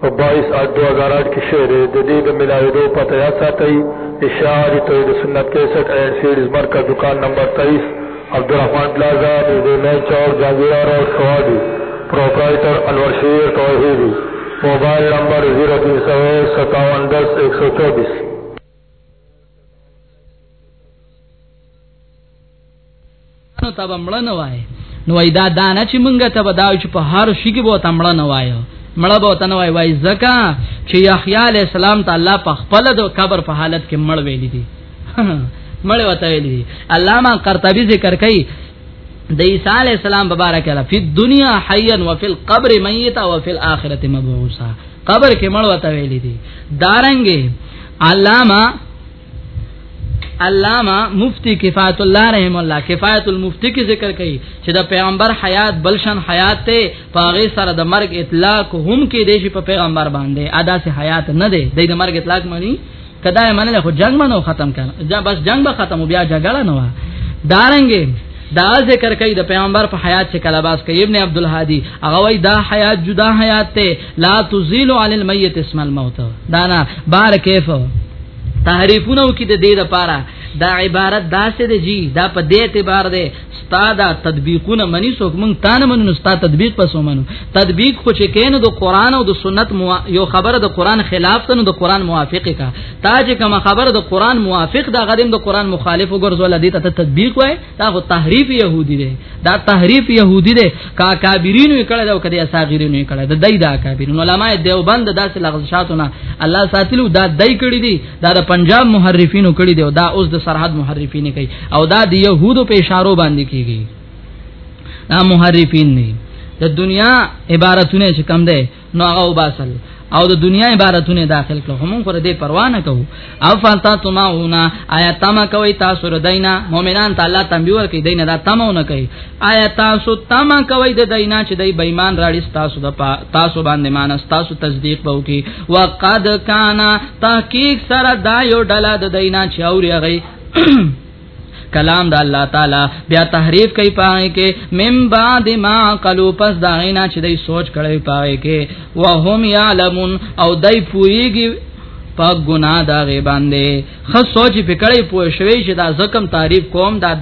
په بائیس آټ دوه زره آټ کې شوی دی. د دې د ملاوېدو پته یاد ساتئ، اشاعه توحید سنت کیسټ اینډ سیډز مرکز، دکان نمبر تئیس، عبدالرحمن پلازا، نږدې مین چوک، جهانګیرا روډ، صوابي، پروپرائیټر انور شیر توحیدي، موبائل نمبر زیرو تین سو ایک، ستاون دس، ایک سو چوبیس۔ نو تب مړنه وای نو دا دانه چې مونږه تب دا چې په هر شي کې بوته مړنه وای مړه بوته نه وای وای زکه چې یحیی علی السلام ته الله په خپل د قبر په حالت کې مړ ویل دي مړ وته ویل دي علامه قرطبی ذکر کوي د عیسی علی السلام مبارک الله په دنیا حیا و فی القبر میتا و فی الاخره مبعوثا قبر کې مړ وته ویل دي دارنګي علامه علامہ مفتی کفایت الله رحم الله کفایت المفتی کی ذکر کړي چې د پیغمبر حیات بلشن حیات ته پاغه سره د مرګ اطلاق هم کې دیشي په پیغمبر باندې ادا سه حیات نه دی د مرګ اطلاق مانی کدا منل خو جنگ منو ختم کړه جا بس جنگ به ختم بیا جګړه نه و دارنګ دا ذکر کوي د پیغمبر په حیات چې کله باس کوي ابن عبد الهادي هغه وای دا حیات جدا حیات ته لا تزيل عن الميت اسم الموت دا نه بار کیف تحریفونه کې د دې لپاره دا عبارت داسې دی جی دا په دې اعتبار دی استاد تطبیقونه منی څوک مونږ تانه منو استاد تطبیق پسو منو تطبیق خو چې کینو د قران او د سنت مو... یو خبره د قران خلاف ته نو د قران موافق کا تا چې کوم خبره د قران موافق دا غدیم د قران مخالف وګرځول دي ته تطبیق وای دا خو تحریف يهودي دی دا تحریف يهودي دی کا کابرینو کړه دا کدی اساغیرینو کړه دا دای دا کابرین علماء دیوبند داسې لغز شاتونه الله ساتلو دا دای کړی دی دا د پنجاب محرفینو کړی دی دا اوس د سرحد محرفین کوي او دا د يهودو په اشارو باندې کیږي دا محرفین نه د دنیا عبارتونه چې کم ده نو هغه وباسل او د دنیا عبارتونه داخل کړو هم خو دې پروا نه کوو او فالتا تماونا آیا تما کوي تاسو ردینا مؤمنان ته الله تنبیه ورکړي دینه دا تماونه کوي آیا تاسو تما کوي د دینا چې دای بېمان راړي تاسو د تاسو باندې مان تاسو تصدیق وو کی وقد کانا تحقیق سره دا یو ډله د دینا چې اوري غي کلام د الله تعالی بیا تحریف کوي پای کې مم بعد ما قلو پس دا غینا چې دای سوچ کړي پای کې وهم یعلمون او دای پویږي په ګنا دا غي باندې خو سوچ پکړې پوه شوي چې دا زکم تعریف کوم دا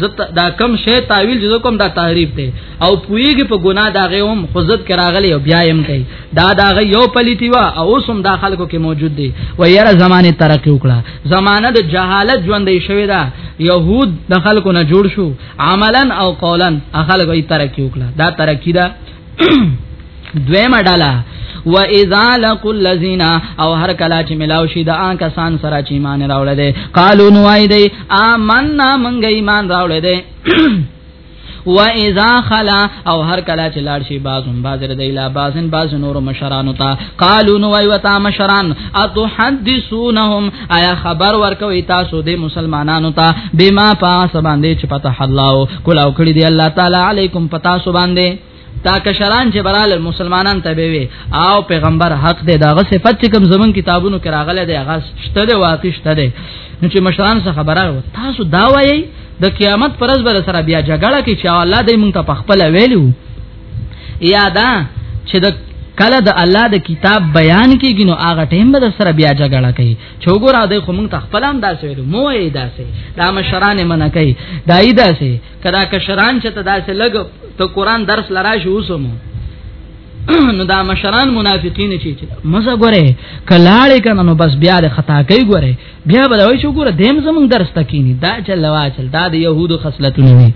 زت دا کم شی تعویل جزو کوم دا تعریف دی او پویږي په ګنا دا غوم خزت کراغلی او بیا يم کوي دا دا یو پلیتی وا او سم دا خلکو کې موجود دی و یاره زمانه ترقی وکړه زمانه د جهالت ژوندې شوې ده يهود د خلکو نه جوړ شو عملا او قولا خلکو یې ترقی وکړه دا ترقی ده دویمه ډله و اذا لقوا الذين او هر کلا چې ملاو شي د آن کسان سره چې ایمان راوړل دي قالو نو وای دي آمنا منګ ایمان راوړل دي و اذا خلا او هر کله چې لاړ شي بازم بازر د اله بازن باز نور مشران تا قالو نو وی وتا مشران اتحدثونهم آیا خبر ورکوي تاسو د مسلمانانو ته بما پاس باندې چې پته حلاو کلاو کړی دی الله تعالی علیکم پتا سو باندې دا کشران چې برال مسلمانان ته به وي او پیغمبر حق دی دا غ صفت چې کوم زمون کتابونو کې راغله دی هغه شته دی واقع شته دی نو چې مشران څخه خبره و تاسو دا وایي د قیامت پرز بر سره بیا جګړه کې چې الله دې مونږ ته پخپل ویلو یا دا چې د کله د الله د کتاب بیان کیږي نو هغه ټیم به سره بیا جګړه کوي چوغور اده خو مونږ تخپلام داسې ویلو مو یې داسې دا مشران منه کوي دای داسې کدا کشران چې ته داسې لګ ته قران درس لرا شو وسمو نو دا مشران منافقین چی چی مزه ګوره کلاړی کنه نو بس بیا د خطا کوي ګوره بیا به وای شو ګوره دیم زمون درس تکینی دا چل لوا چل دا د يهودو خصلتونه وي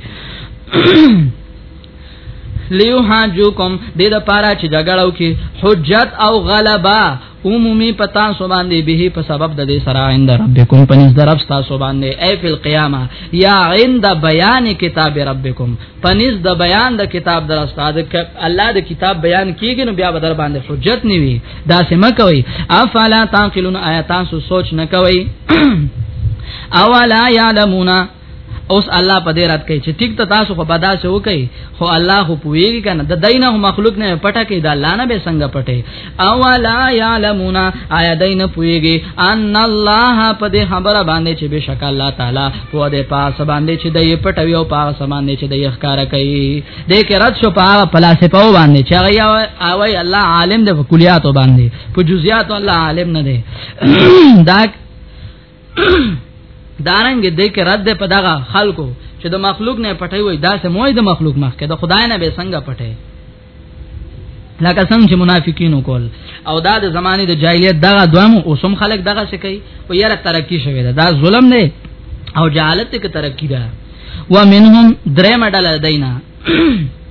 لیو حاجو کوم د د پاره چې جګړو کې حجت او غلبا عمومي پتا سو باندې به په سبب د دې سره عند ربکم پنځ درب تاسو باندې ای فی القیامه یا عند بیان کتاب ربکم پنځ د بیان د کتاب در استاد الله د کتاب بیان کیږي نو بیا بدر باندې حجت نیوي دا سم کوي افلا تعقلون آیات سوچ نه کوي اولا یعلمون اوس الله په دې رات کوي چې ټیک ته تاسو خو بدا سه وکي خو الله خو پويږي کنه د دینه مخلوق نه پټه کې دا الله نه به څنګه پټه او لا يعلمون آیا دینه پويږي ان الله په دې خبره باندې چې بشک الله تعالی په دې پاس باندې چې دې پټوي او پاس باندې چې دې ښکار کوي دې کې رات شو په فلسفه باندې چې هغه او الله عالم د کلیاتو باندې په جزئیات الله عالم نه دی دا دارنګ د دې کې رد په دغه خلکو چې د مخلوق نه پټي وي دا سه موي د مخلوق مخ کې د خدای نه به څنګه پټي لکه څنګه چې منافقینو کول او دا د زمانه د جاهلیت دغه دوامو اوسم خلک دغه څه کوي او یاره ترقی شوی دا, دا ظلم نه او جهالت کې ترقی ده ومنهم درې مډل دینا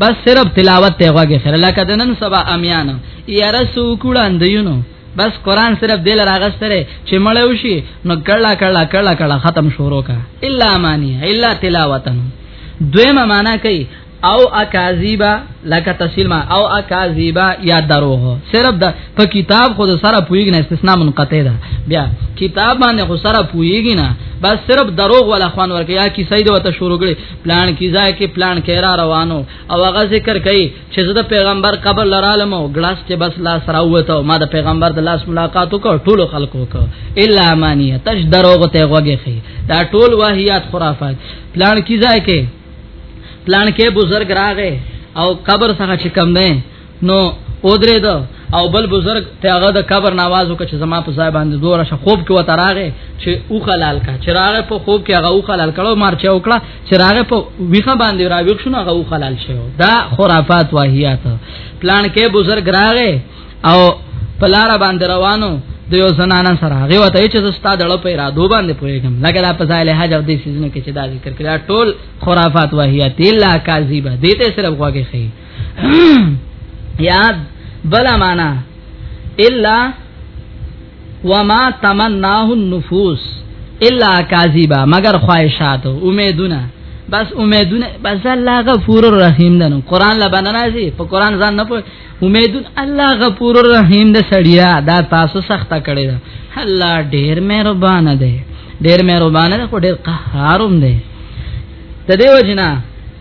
بس صرف تلاوت ته غوږی خره لکه د نن سبا امیان یاره سو کړان دیونو بس قران صرف دل راغستره چې مړیو شي نو کړه کړه کړه کړه ختم شروع کا الا معنی الا تلاوتن دویمه معنا کوي او اکاذیبا لکه تفصیل ما او اکاذیبا یا دروغ صرف د په کتاب خود سره پویګ نه استثناء منقطع ده بیا کتاب باندې خو سره پویګ نه بس صرف دروغ ولا خوان ورکیا کی سید وته شروع کړي پلان کی ځای کې پلان کې را روانو او هغه ذکر کوي چې زه د پیغمبر قبر لرالم او ګلاس کې بس لاس راوته او ما د پیغمبر د لاس ملاقات وکړ ټولو خلکو وکړ الا امانیه تج دروغ ته غوږی خي دا ټول واهیات خرافات پلان کی ځای کې پلان کې بزرګ راغې او قبر څخه چې کم نه نو او درې دو او بل بزرگ ته هغه د قبر ناواز وکړ چې زما په ځای باندې دوره شه خوب کې وته راغې چې او خلال کا چې راغې په خوب کې هغه او خلال کړو مارچه وکړه چې راغې په ویخه باندې را ویښ شو هغه او خلال شو دا خرافات واهیات پلان کې بزرگ راغې او پلار باندې روانو د یو زنانه سره هغه وته چې زستا دړو په ارادو باندې پويګم لکه دا په ځای له حج او د سيزونو کې چې دا ذکر کړه ټول خرافات واهیات الا کاذبه دته صرف غوږی خي یا بل معنا الا وما تمناه النفوس الا کاذبا مگر خواہشات امیدونه بس امیدونه بس الله غفور الرحیم دنو قران لا باندې راځي په قران ځان نه په امیدون الله غفور الرحیم د سړیا دا تاسو سخته کړی دا الله ډیر مهربان دی ډیر مهربان دی خو ډیر قهارم دی د دیو جنا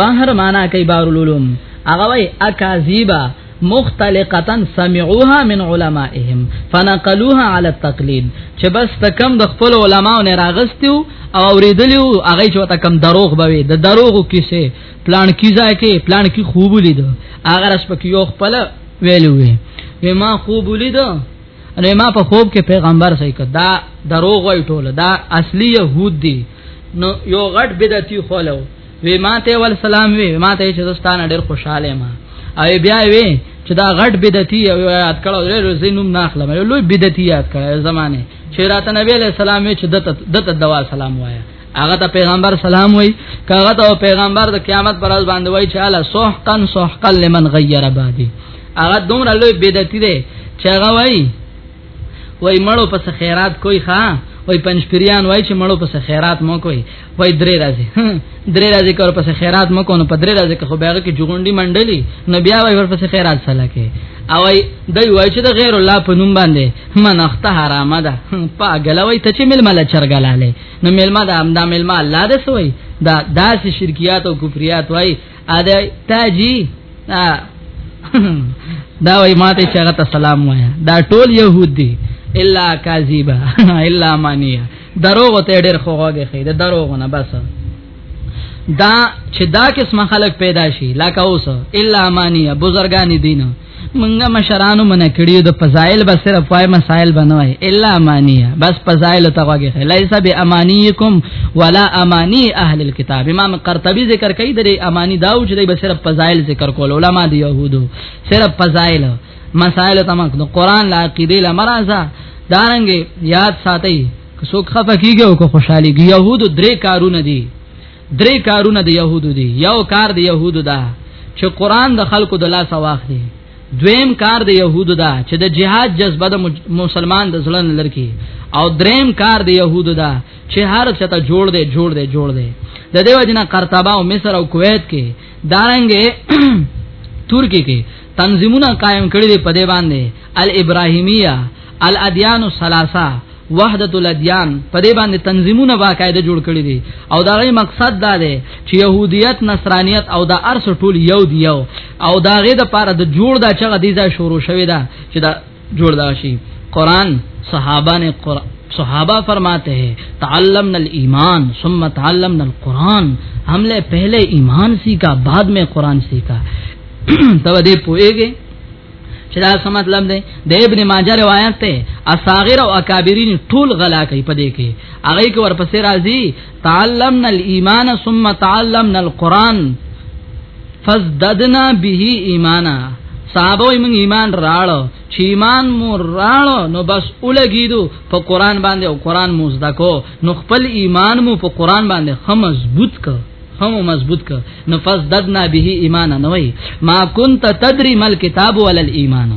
بحر معنا کوي بحر العلوم هغه وای اکاذیبا مختلقتا سمعوها من علمائهم فنقلوها على التقليد چې بس تکم د خپل علماو نه راغستیو او اوریدلیو هغه چې وته کم دروغ بوي د دروغو کیسه پلان کیزا کې پلان کې خوب لید هغه رس پکې یو خپل ویلو وي ما خوب لید نو ما په خوب کې پیغمبر صحیح کدا دروغ وای ټول دا اصلي يهود دي نو یو غټ بدعتي خولو وی ما ته ول سلام وی ما ته چې زستانه ډېر خوشاله ما او بیا وی چې دا غټ بدعتي یاد کړو ډېر زینوم ناخله مې لوی بدعتي یاد کړو زمانه چې راته نبی له سلام چې دته دته دوا سلام وایا هغه ته پیغمبر سلام وای کاغه ته پیغمبر د قیامت پر ورځ باندې وای چې الا سحقا سحقا لمن غیر بادي هغه دومره لوی بدعتي دی چې هغه وای وای مړو پس خیرات کوي ښا وای پنځپریان وای چې مړو پس خیرات مو کوي وای درې راځي درې راځي کور پس خیرات مو کو نو په درې راځي کې خو بیاغه کې جوړونډي منډلي نو بیا وای ور پس خیرات سره کې او وای دوی وای چې د غیر الله په نوم باندې منخته حرامه ده پاګل وای ته چې مل مل چرګلاله نو ملما دا همدا ملما الله د سوی دا داسې شرکیات او کفریات وای ا د تاجی دا وای ماته شغه ته سلام وای دا ټول يهود دي الا کاذیبا الا مانیه دروغ ته ډېر خوغه خې دا دروغ نه بس دا چې دا قسم خلق پیدا شي لکه اوس الا مانیه بزرګان دینه منګه مشرانو من کړیو د فضایل به صرف وای مسائل بنوي الا امانیه بس فضایل ته واګه لیس به امانیکم ولا امانی اهل الكتاب امام قرطبی ذکر کوي د امانی داو چې به صرف فضایل ذکر کول علما دی يهودو صرف فضایل مسائل ته مخ د قران لا عقیده لا مرزه دارنګ یاد ساتي که څوک خفه کیږي او که خوشحالي يهودو درې کارونه دي درې کارونه د يهودو دي یو کار د يهودو ده چې قران د خلکو د لاس واخلي دویم کار د يهودو ده چې د جهاد جذبه د مسلمان د ځلن لرکی او دریم کار د يهودو ده چې هر څه ته جوړ دی جوړ دی جوړ دی د دیو جنا قرطبه او مصر او کویت کې دارنګې ترکی کې تنظیمونه قائم کړی دی په دی باندې الابراهیمیه الادیان الثلاثه وحدت الادیان په دې باندې تنظیمونه باقاعده جوړ کړی دي او دا غي مقصد دا دی چې يهودیت نصرانیت او دا ارس ټول یو دی یو او دا غي د پاره د جوړ دا چغه دی دا شروع شوی دا چې دا جوړ دا شي قران صحابه نے قرآن صحابہ فرماتے ہیں تعلمنا الایمان ثم تعلمنا القرآن ہم نے پہلے ایمان سیکھا بعد میں قرآن سیکھا تب دے پوئے گئے چې دا څه مطلب دی د ابن ماجه روایت ته اصاغر او اکابرین ټول غلا کوي په دې کې هغه کې ورپسې راځي تعلمنا الايمان ثم تعلمنا القران فزددنا به ایمانا صحابه موږ ایمان راړو چې ایمان مو راړو نو بس اولګیدو په قران باندې او قران مو زده کو نو خپل ایمان مو په قران باندې خمس بوت کو هم مضبوط ک نو پس ددنا به ایمان نه وای ما كنت تدري مل کتاب ول الايمان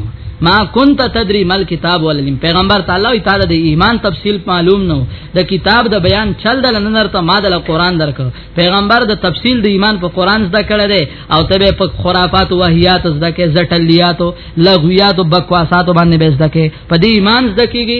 ما كنت تدري مل کتاب ول الايمان پیغمبر تعالی او تعالی د ایمان تفصیل معلوم نو د کتاب د بیان چل دل نه درته ما د قران درک پیغمبر د تفصیل د ایمان په قران زده کړه دی او ته په خرافات او وحیات زده کې زټلیات او لغویات او بکواسات باندې به زده کې په دې ایمان زده کېږي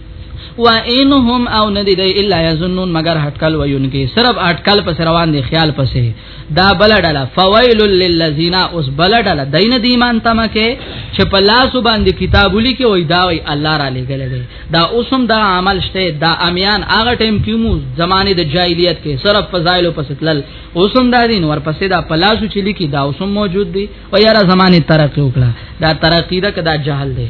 و انهم او ندی دی الا یظنون مگر هټکل وینکی صرف هټکل پس روان دی خیال پسې دا بل ډله فویل للذین اوس بل ډله دین دی ایمان تمکه چې په لاس باندې کتاب لیکي وای دا وای الله را لګل دی دا اوسم دا عمل شته دا امیان هغه ټیم کې مو زمانه د جاهلیت کې صرف فضایل پس تلل اوسم دا دین ورپسې دا په لاس چې لیکي دا اوسم موجود دی او یاره زمانه ترقی وکړه دا ترقی دا کدا جهل دی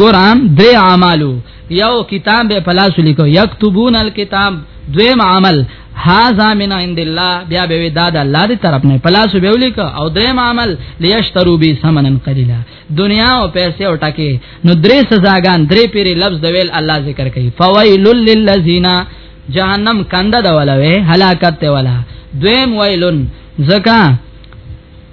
ګور عام درې اعمالو یو کتاب به پلاس لیکو یكتبون الكتاب دویم عمل هاذا من عند الله بیا به دا د الله دی طرف نه پلاس به ولیک او دریم عمل لیشترو به ثمنن قلیلا دنیا او پیسې او ټکی نو درې سزاګان درې پیری لفظ د ویل الله ذکر کوي فویل للذین جهنم کنده دا ولوي هلاکت ته ولا دویم ویلن زکا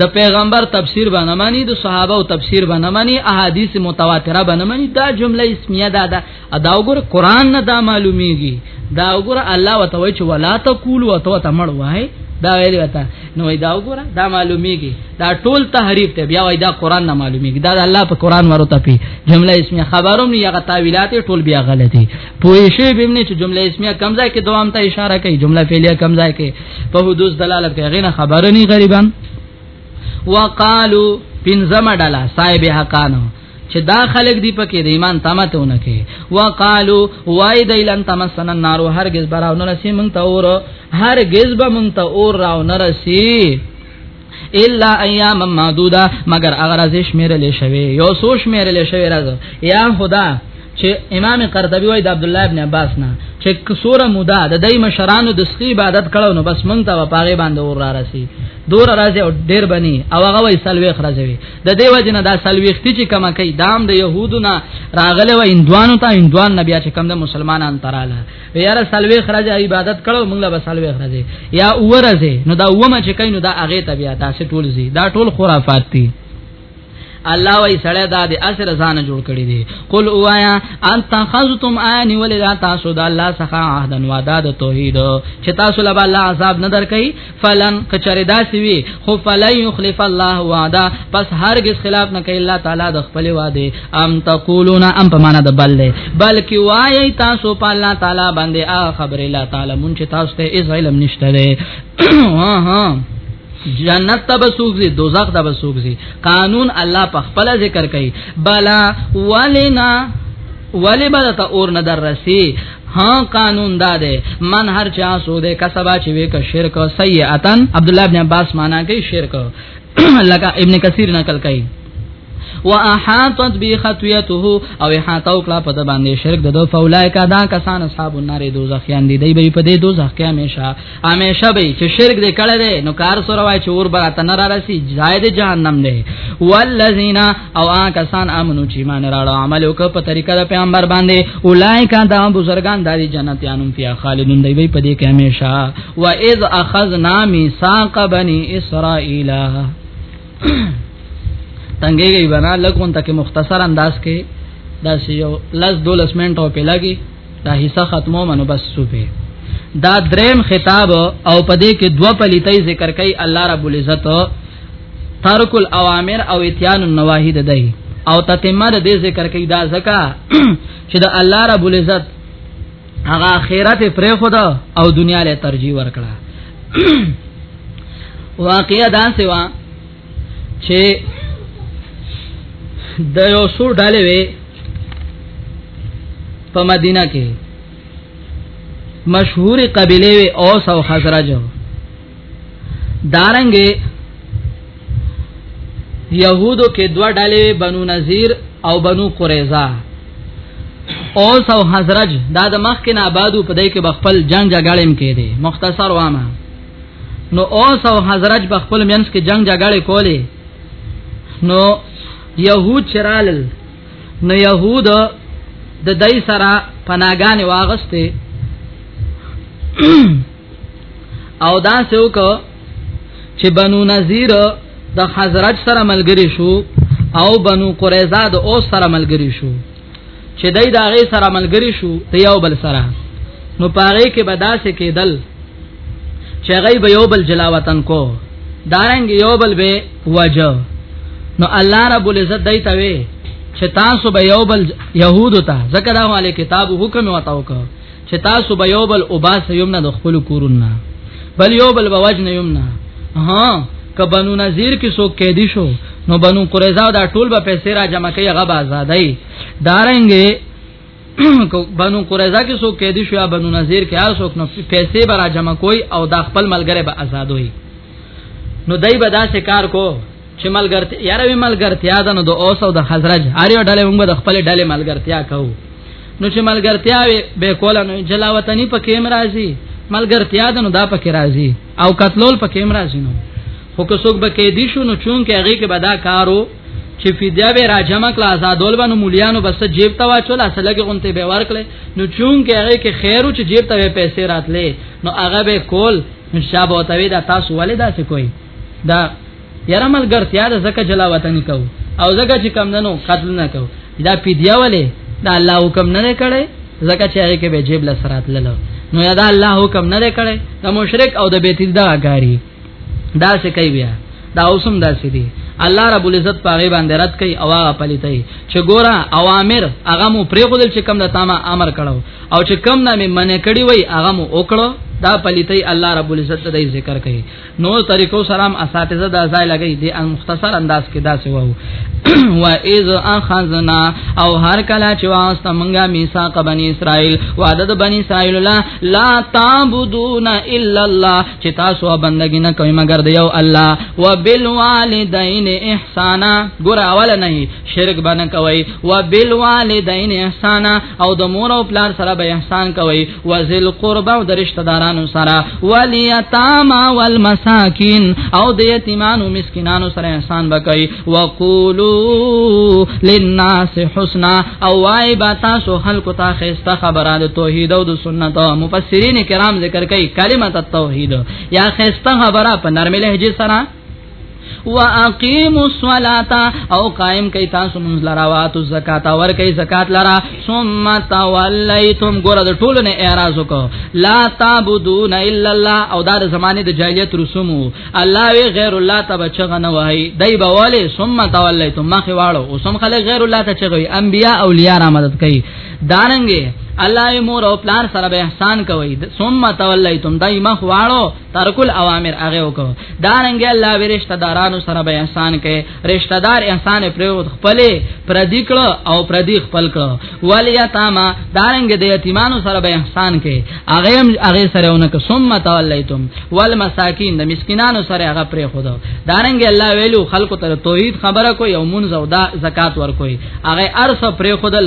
د پیغمبر تفسیر باندې معنی د صحابه او تفسیر باندې معنی احادیث متواتره باندې معنی دا جمله اسمیه ده دا ادا وګور قران نه دا معلومیږي دا وګور الله وتوي چې ولا تقول وتو تمړ وای دا ویل وتا نو دا وګور دا معلومیږي دا ټول تحریف ته بیا وای دا قران نه معلومیږي دا الله په قران ورته پی جمله اسمیه خبروم نه یغه تعویلات ټول بیا غلطي پوه شي بیم نه چې جمله اسمیه کمزای کې دوام ته اشاره کوي جمله فعلیه کمزای کې په حدوث دلالت کوي غنه خبره نه غریبان وقالو پنځم ډله صاحب حقانو چې دا خلک دی پکې د ایمان تمتهونه کوي وقالو وای د ایلن تمسن النار هرگز براو نه رسی مونږ ته اور هرگز به مونږ ته اور راو نه رسی الا ایام معدوده مگر هغه راز شمیرل شوی یو سو شمیرل شوی راز یا خدا چې امام قرطبي وای د عبد الله ابن عباس نه چې کسوره مودا د دای مشرانو د سخی عبادت کړو نو بس مونږ ته پاغه باندې ور را رسی دور راځي او ډیر بني او هغه وای سلويخ راځي د دې وجه نه دا سلويختی چې کما کوي دام د دا يهودو نه راغله و اندوانو ته اندوان نبي چې کم د مسلمانان تراله یاره سلوي خرج عبادت کړو موږ له سلوي خرج یا اورزه نو دا ومه چې کینو دا اغه طبيعه دا سه ټول زی دا ټول خرافات دي الله وای سړی دا د اثر ځان جوړ کړی دی قل اوایا انت خذتم ان ولذا تاسو د الله څخه عهدن وعده د توحید چې تاسو له الله عذاب نه درکې فلن کچره داسي وي خو فلن يخلف الله وعده پس هرگز خلاف نه کوي الله تعالی د خپل وعده ام تقولون ام په معنا د بل له بلکې وایي تاسو په الله تعالی باندې هغه خبر الله تعالی مونږ چې تاسو ته اس علم نشته ده ها ها جنت ته بسوګزي دوزخ ته بسوګزي قانون الله په خپل ذکر کوي بلا ولنا ولی به ته اور نه در رسی ها قانون دا ده من هر چا سو ده کسبا چې وک شرک سیئاتن عبد الله ابن عباس معنا کوي شرک لکه ابن کثیر نقل کوي واحاطت به خطيته او احاطه او کلا په د باندې شرک د فولای کا دا کسان اصحاب النار دوزخیان دي دی به په دې دوزخ کې همیشه همیشه به چې شرک دې کړه دې نو کار سره وای چې اور براته نه را رسی ځای دې جهنم دې والذین او آ کسان امنو چې مان راړو عمل وکړه په طریقه د پیغمبر باندې اولایک دا بزرگان د جنتیانو فی خالدون دی وی په دې کې همیشه و اذ اخذنا میثاق بنی اسرائیل تنګي بنا لکون تک مختصر انداز کې دا یو لز دولس منټو په لګي دا حصہ ختمو منو بس سوپه دا دریم خطاب او پدې کې دوه پلیتې ذکر کوي الله رب العزت ترک الاوامر او اتیان النواهی ده دی او تتمه د دې ذکر کوي دا زکا چې د الله رب العزت هغه آخرت پرې خدا او دنیا له ترجیح ورکړه واقعیا دا سوا چې د یو څو ډلې وي په مدینه کې مشهور قبيله وي اوس او خزرج دارنګ يهودو کې دوه ډلې بنو نذیر او بنو قریظه اوس او خزرج دا د مخ کې نه آبادو په دې کې بخپل جنگ جګړې هم کې دي مختصر وامه نو اوس او حضرت په خپل منځ کې جنگ جګړه کولې نو يهود چرالل نو يهود د دای سره پناګان واغسته او دا سوک چې بنو نذیر د حضرت سره ملګری شو او بنو قریظه د اوس سره ملګری شو چې دای دا غي سره ملګری شو ته یو بل سره نو پاره کې بداسه کېدل چې غي به یو بل جلا وطن کو دارنګ یو بل به وجه نو الله رب العزت دای ته وي چې تاسو به یو بل يهودو ته ځکه دا مال کتاب حکم وتاو کو چې تاسو به یو بل وباس یمنه د خپل کورونه بل یو بل بوجنه یمنه ها که بنو نذیر کې څوک قیدی شو نو بنو قریظه دا ټول به پیسې را جمع کوي هغه به آزادای دارنګې بنو قریظه کې څوک قیدی شو یا بنو نذیر کې هر څوک نو پیسې به را جمع کوي او دا خپل ملګری به آزادوي نو دای به دا کار کو چې ملګرتیا یاره وی ملګرتیا ده نو د اوس او د خزرج هر یو ډله موږ د خپل ډله ملګرتیا کوو نو چې ملګرتیا وی به کوله نو جلا وطنی په کیم راځي ملګرتیا ده نو دا پکې راځي او قتلول په کیم راځي نو خو که څوک به کې دي شو نو چون کې هغه کې به دا کارو چې فدیا به راجم کړه آزادول باندې مولیانو بس جیب ته واچول اصله کې غونته به ورکړي نو چون کې هغه کې خیرو چې جیب ته پیسې راتلې نو هغه به کول مشاب او توی دا تاسو ولې دا څه کوي دا یاره ملګرتیا د زکه جلا وطن کو او زکه چې کم ننو قتل نه کو دا پیډیا ولې دا الله حکم نه کړي زکه چې هغه کې به جیب لسرات للو نو یا دا الله حکم نه کړي دا مشرک او د بیت دا غاری دا څه کوي بیا دا اوسم داسې دي الله رب العزت پاغه باندې رد کوي او هغه پلیتای چې ګوره اوامر هغه مو پرې غوډل چې کم د تاما امر کړو او چې کم نه مې منې کړی وای هغه مو وکړو دا پلیتي الله رب العزت دې ذکر کوي نو طریقو سلام اساتذه دا ځای لګي دې ان مختصر انداز کې دا څه وو و اذ اخذنا او هر کله چې واسطه مونږه میثاق بنی اسرائیل وعده د بنی اسرائیل لا لا تعبدون الا الله چې تاسو بندګی نه کوي مگر د یو الله وبالوالدین احسانا ګور اول نه شرک بنه کوي وبالوالدین احسان او د مور او پلار سره به احسان کوي وذل قربا او د رشتہ دارانو سره ولیتاما والمساکین او د یتیمانو مسکینانو سره احسان وکړي وقولو للناس حسنا او وای با تاسو خلکو ته خسته خبره د توحید او د سنت او مفسرین کرام ذکر کوي کلمه التوحید یا خسته خبره په نرمه لهجه سره واقیموا الصلاة او قائم کئ تاسو مونږ لرا واتو زکات ور کئ زکات لرا ثم تولیتم ګور د ټول نه اعتراض وکړه لا تعبدون الا الله او دا د زمانه د جاهلیت رسومو الله وی غیر الله تبع چغه نه وای دای بواله ثم تولیتم مخ واړو او سم خلک غیر الله ته چغوي انبیا اولیاء را مدد کئ دارنګ الله مور او پلان سره به احسان کوي ثم تولیتم دای مخ واړو ترک الاوامر هغه وکړو دا رنګ الله به رشتہ دارانو سره به احسان کوي رشتہ دار احسان پر خپل پر دې کړو او پر دې خپل کړو والیتاما دا رنګ د یتیمانو سره به احسان کوي هغه هغه سره اونکه ثم تولیتم والمساکین د مسکینانو سره هغه پر خودو دا رنګ الله ویلو خلکو ته توحید خبره کوي او منځ او دا زکات ور کوي هغه ارث پر خودل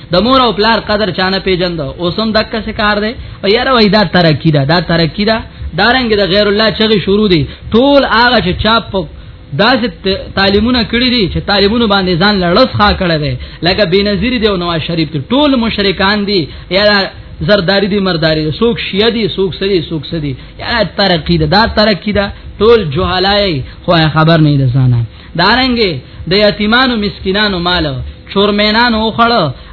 د مور او پلار قدر چانه پیجن دو اوسم دک څه کار دی او یاره وای دا ترقی ده دا ترقی ده دارنګ د دا غیر الله چغې شروع دي ټول هغه چې چاپ داسې تعلیمونه کړی دي چې طالبونو باندې ځان لړس خا کړی دی لکه بنظیر دی او نواز شریف ته ټول مشرکان دي یا زرداری دی مرداری دی سوک شیعه دی سوک سدی سوک سدی یا ترقی ده دا ترقی ده ټول جهالای خو خبر نه ده ځانه دارنګي د یتیمانو مسکینانو مال چورمینانو وخړ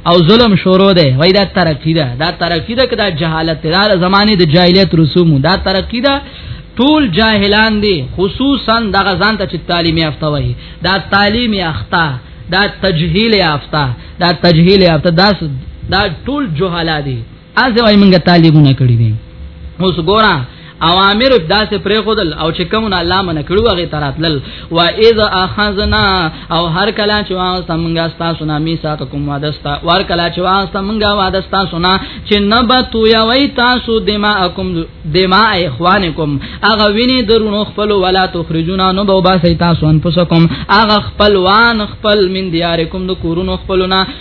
او ظلم شروع دی وای دا ترقی ده دا ترقی ده کدا جهالت ده دا زمانه د جاهلیت رسوم دا ترقی ده ټول جاهلان دي خصوصا دغه ځان ته چې تعلیم یافته وای دا تعلیم یافته دا تجهیل یافته دا تجهیل یافته دا دا ټول جهالا دي از وای منګه طالبونه کړی دي اوس ګورا اوامر داسې پرې خودل او چې کوم الله من کړو هغه تراتل و اذ اخذنا او هر کله چې واسه مونږه تاسو نه میثاق کوم وادستا ور کله چې واسه مونږه وادستا سنا چې نبتو یا وای تاسو دماءکم دماء اخوانکم هغه ویني درونو خپل ولا تخرجونا نو به باسي تاسو انفسکم هغه خپلوان خپل من دیارکم د کورونو خپلونه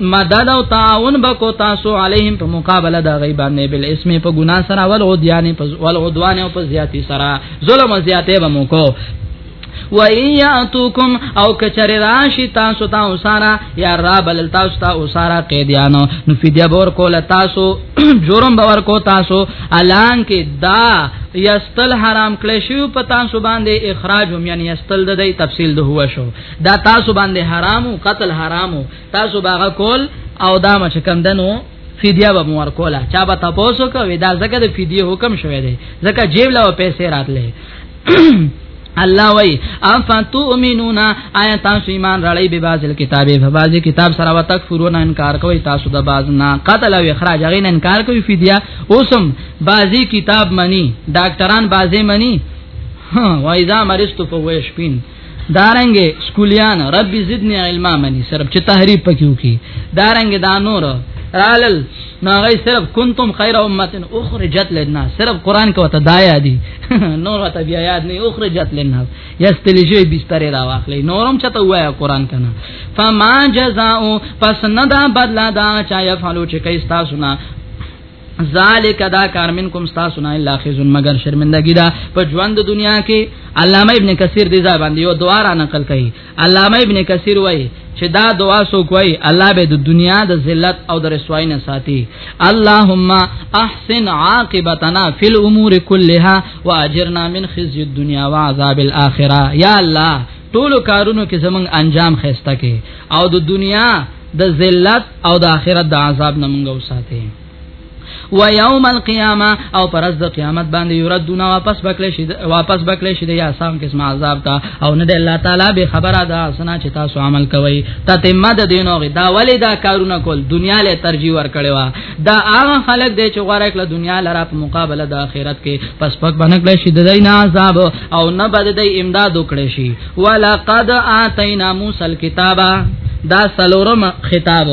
مدد او تعاون بکو تاسو علیهم په مقابله دا غي باندې بل اسم په ګنا سره ول او دیانه په ول او دوانه او په زیاتی سره ظلم او زیاته به مو کو و ایاتکم او کچر راشی تاسو تا اوسارا یا را بل تاسو تا اوسارا قیدیانو نو فدیه بور کول تاسو جرم باور کو تاسو الان کې دا یستل حرام کړی شو په تاسو باندې اخراج هم یعنی یستل د دې تفصیل د هوا شو دا تاسو باندې حرامو قتل حرامو تاسو باغه کول او دا مچ کم دنو فدیه به مور کوله چا به تاسو کوي دا زکه د فدیه حکم شوی دی زکه جیب له پیسې راتلې الله وای افتؤمنون آیا تاسو ایمان راړی به بازل کتابه په بازي کتاب سره وتکفرون انکار کوي تاسو د باز نه قتل او اخراج غین انکار کوي فدیه اوسم بازي کتاب منی ډاکټران بازي منی ها وایذا مرستو په وشپین دارنګ سکولیان رب زدنی علما منی صرف چې تحریف پکې وکي دارنګ دا نور رالل نو هغه صرف کنتم خیر امه اخرجت للناس صرف قران کې وته دایا دي نور وته بیا یاد نه اخرجت للناس یستلجی بستر را واخلې نورم چته وایا قران کنه فما جزاء پس نه دا بدلا دا چا یفعلوا چې کای تاسو نه ذالک دا کار منکم تاسو نه الا خزن مگر شرمندگی دا په ژوند د دنیا کې علامه ابن کثیر دې ځای باندې یو دعا را نقل کړي علامه ابن کثیر وایي چې دا دعا سو کوي الله به د دنیا د ذلت او د رسوای نه ساتي اللهم احسن عاقبتنا فی الامور كلها واجرنا من خزي الدنيا وعذاب الاخره یا الله ټولو کارونو کې زمنګ انجام خسته کې او د دنیا د ذلت او د آخرت د عذاب نه مونږ وساته و یوم القیامه او پرز د قیامت باندې یردون واپس بکلی شي واپس بکلی شي یا سم قسم عذاب تا او نه د الله تعالی به خبره ده سنا چې تاسو عمل کوي تتمه د دینو دا ولې دا کارونه کول دنیا له ترجیح ور کړی و دا هغه خلک دی چې غوړه کړه دنیا لره په مقابله د آخرت کې پس پک باندې کلی شي د دین عذاب او نه بد د امداد وکړي شي ولقد اتینا موسی الكتاب دا سلورم خطاب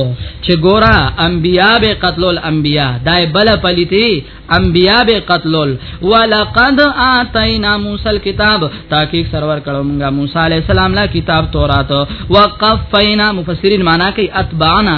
چې ګورا انبیا به قتلول انبیا دای بل پلیتی انبیا به قتلول ولقد اتینا موسی الكتاب تحقیق سرور کړه مونږه موسی علی السلام لا کتاب تورات وقفینا مفسرین معنا کوي اتبعنا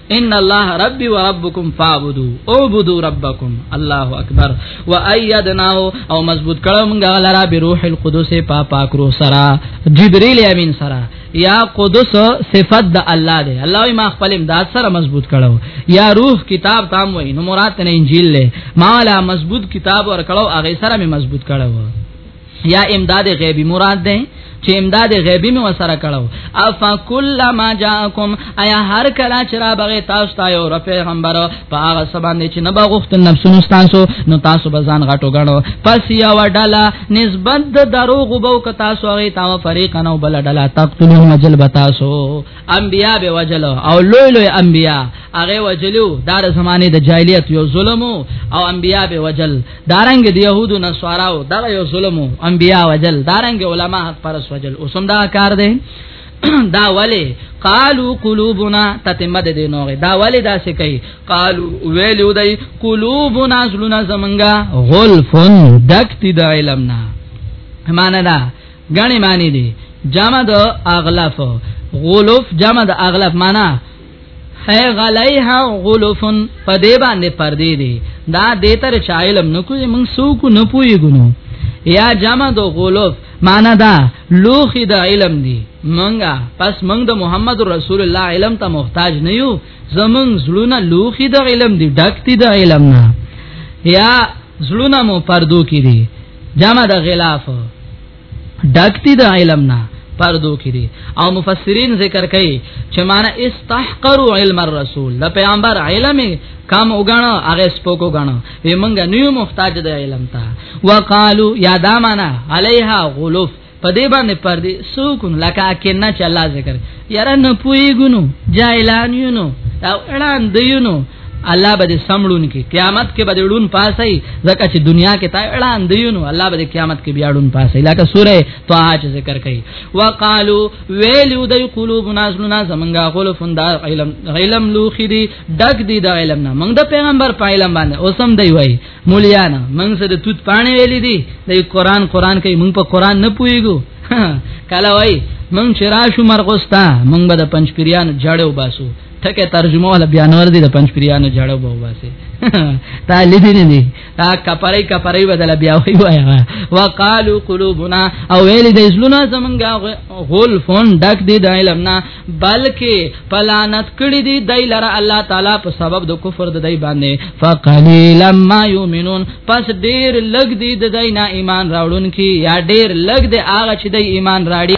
ان الله ربي وربكم فاعبدوا اعبدوا ربكم الله اکبر وايدناه او مضبوط کړه موږ لرا به روح القدس په پاک روح سره جبريل امين سره یا قدس صفت د الله دی الله ما خپل امداد سره مضبوط کړو یا روح کتاب تام وای نو مراد نه انجیل له مالا مضبوط کتاب ور کړو هغه سره می مضبوط کړو یا امداد غیبی مراد ده چې امداد غیبی مې وسره کړو افا کل ما جاءکم ایا هر کلا چې را بغه تاسو ته یو رفع پیغمبر په هغه سبان چې نه بغوخت نفسونو تاسو نو تاسو بزان غټو غړو پس یا وډلا نسبت د دروغ بو ک تاسو هغه تا فریقن او بل ډلا تقتلون مجل بتاسو انبیا به وجل او لوی لوی انبیا هغه وجلو دار زمانه د جاهلیت یو ظلم او انبیا به وجل دارنګ د يهودو نصاراو دا یو ظلم انبیا وجل دارنګ علما حق پرس وجل اوسم دا کار دی دا ولی قالو قلوبنا تتمد دې نوغه دا ولی دا څه کوي قالو ویلو دای قلوبنا زلنا زمنګا غلفن دکتی د علمنا معنا دا غني معنی دي جمع د اغلف غلوف جمع د اغلف معنا هي غليها غلوفن په دې باندې پردې دي دا دې تر چایلم نو کوی موږ سو کو نه پوي ګنو یا جمع د غلوف معنا دا لوخي د علم دي منګه پس منګ د محمد رسول الله علم ته محتاج نه یو زمون زړونه لوخي د علم دی ډک دی د علم نه یا زړونه مو پردو کې دي جمع د غلاف ډک دی د علم نه پردو کې دي او مفسرین ذکر کوي چې معنی استحقروا علم الرسول د پیغمبر علم کم وګڼو هغه سپوکو غنو وی مونږ نیو محتاج د علم ته وقالو یا دا معنی علیها غلوف په دې باندې پر دې سوکون لکه کې نه چې الله ذکر یاره نه پويګونو جاهلان یو نو او اعلان دیونو الله به سمړون کې قیامت کې به ډون پاسي ځکه چې دنیا کې تا اعلان دیونو الله به قیامت کې بیا ډون پاسي لکه سوره طه چې ذکر کړي وقالو ویلو د قلوبنا زلنا زمنګا غول فندا علم علم لوخي دي دک دي د علم نه موږ د پیغمبر په علم باندې اوسم دی وای مولیانا موږ سره د توت پانی ویلې دي د قران قران کوي موږ په قران نه پويګو کله وای موږ چې راشو مرغوستا موږ به د پنځ پیرانو جړو باسو ټکه ترجمه ولا بیان ور دي د پنځ پیرانو جړو به واسه تا لیدې نه دي تا کپرای کپرای بدل بیا وای وای وقالو قلوبنا او ویلې د اسلونا زمونږه غول فون ډک دي د علم نه بلکې پلانت کړی دی دای لره الله تعالی په سبب د کفر د دای باندې فقلیلا ما یؤمنون پس ډیر لګ دی د دای نه ایمان راوړون کی یا ډیر لګ دی هغه چې د ایمان راړي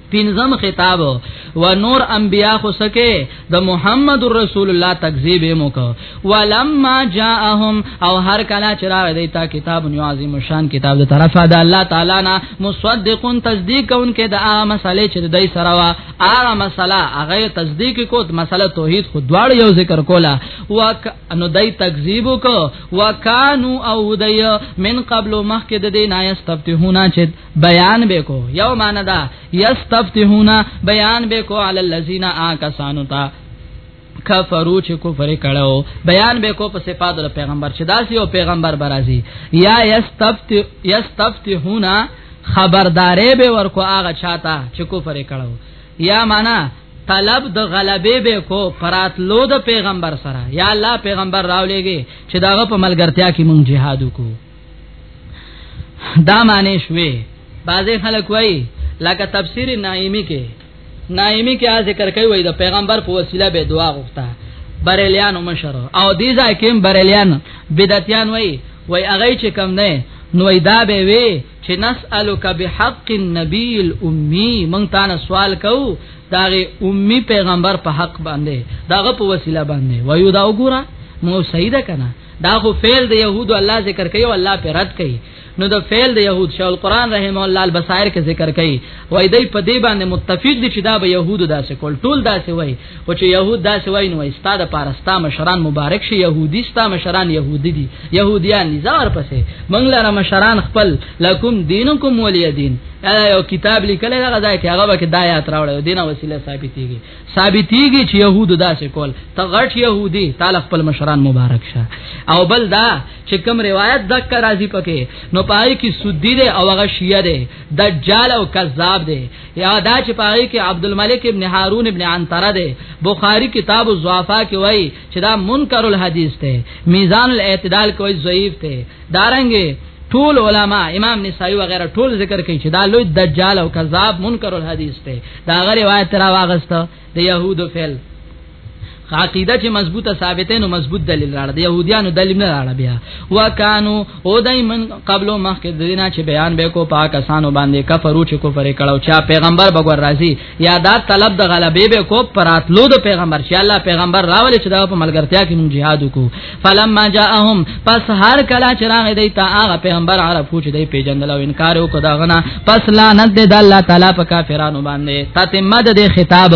پنځم خطاب و نور انبیا خو سکه د محمد رسول الله تکذیب مو کو ولما جاءهم او هر کله چې راغ دی تا کتاب نیو عظیم شان کتاب د طرفه د الله تعالی نه مصدقون تصدیق کون کې د هغه مسالې چې دای سره وا هغه مسله هغه تصدیق کو د مسله توحید خو دواړ یو ذکر کولا وک نو دای تکذیب کو وکانو او دای من قبل مخک د دینایستفتحونا چې بیان به کو یو معنی دا یستفتحون بیان به کو علی الذین آکسانو تا کفرو چې کفر کړو بیان به کو په صفات د پیغمبر چې داسې او پیغمبر برازي یا یستفت یستفتحون خبردارې به ورکو هغه چاته چې کفر کړو یا معنا طلب د غلبې به کو پراتلو د پیغمبر سره یا الله پیغمبر راولېږي چې داغه په ملګرتیا کې مونږ جهاد وکړو دا معنی شوي بعضې خلک وایي لکه تفسیر نائمی کې نائمی کې آ ذکر کوي وایي د پیغمبر په وسیله به دعا غوښته بریلیانو مشر او دې ځای کې بریلیان بدعتیان وایي وایي هغه چې کم نه نو دا به وي چې نسالک بحق النبی الامی مونږ تانه سوال کوو داغه امی پیغمبر په حق باندې داغه په وسیله باندې وایو دا وګوره مو صحیح ده کنه دا خو فعل د يهودو الله ذکر کوي او الله پر رد کوي نو د فعل د يهود شیخ القران رحم الله البصائر کې ذکر کوي وای دی په دې باندې متفق دي چې دا به يهودو داسې کول ټول داسې وای او چې يهود داسې وای نو استاد پارستا مشران مبارک شي يهودي ستا مشران يهودي دي يهوديان نزار پسې منګل را مشران خپل لکم دینکم ولی دین یو کتاب لیکل هغه ځای کې هغه کې دایات راوړل دینه وسیله ثابتېږي ثابتېږي چې يهودو داسې کول ته غټ يهودي تعالی خپل مشران مبارک شه او بل دا چې کوم روایت دک راځي پکې نو پای کې سودی دی او هغه شیعه دی دجال او کذاب دی یا دا چې پای کې عبد الملک ابن هارون ابن عنتره دی بخاری کتاب الضعفاء کې وایي چې دا منکر الحدیث دی میزان الاعتدال کوي ضعیف دی دارنګي ټول علما امام نسائی وغیرہ ټول ذکر کوي چې دا لوی دجال او کذاب منکر الحدیث دی دا غ روایت را واغست د يهودو فعل عقیده چې مضبوطه ثابته نو مضبوط دلیل راړه د يهوديانو دلیل نه راړه بیا وکانو او دای من قبل مخکې دینا چې بیان به کو پاکستانو باندې کفرو چې کو پرې کړهو چې پیغمبر بګور راځي یا دا طلب د غلبې به کو پراتلو د پیغمبر چې الله پیغمبر راولې چې دا په ملګرتیا کې مون jihad وکړو فلما جاءهم پس هر کلا چراغ دی تا هغه پیغمبر عرب پوچ دی پیجندل او انکار وکړ دا غنا پس لعنت دی د الله تعالی په کافرانو باندې تتمه د خطاب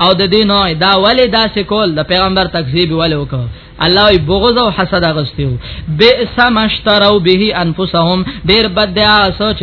او د دې نوع دا ولې دا سکول د پیغمبر تکذیب ولې وکړ الله وی بغض او حسد غستیو بئس مشترو به انفسهم ډیر بد دی سوچ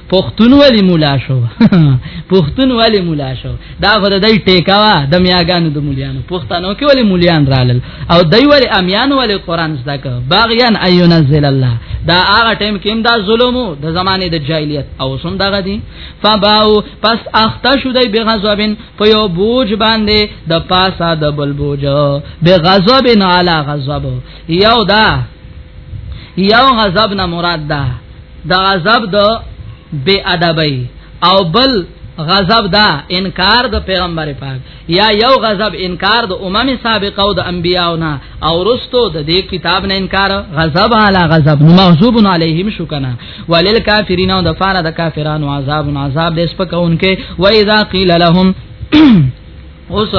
پښتون ولی مولا شو پښتون ولی مولا شو دا غره دای ټیکاوا د میاګانو د مولیانو پښتنو کې ولی مولیان رالل او دای ولی امیان ولی قران زده ک باغیان اينزل الله دا هغه ټیم کې دا ظلم د زمانه د جاهلیت او سم دغه دي فباو پس اخته شو دای بغضبن په یو بوج باندې د پاسا د بل بوج بغضبن علی غضب یو دا یو غضب نه مراد ده د غضب د بے ادبی او بل غضب دا انکار د پیغمبر پاک یا یو غضب انکار د امم سابقه او د انبیاو نه او رستو د دې کتاب نه انکار غضب علی غضب نو مغضوب علیهم شو کنه ولل کافرین او د فاره د کافرانو عذاب عذاب دې سپکونکې و اذا قیل لهم اوس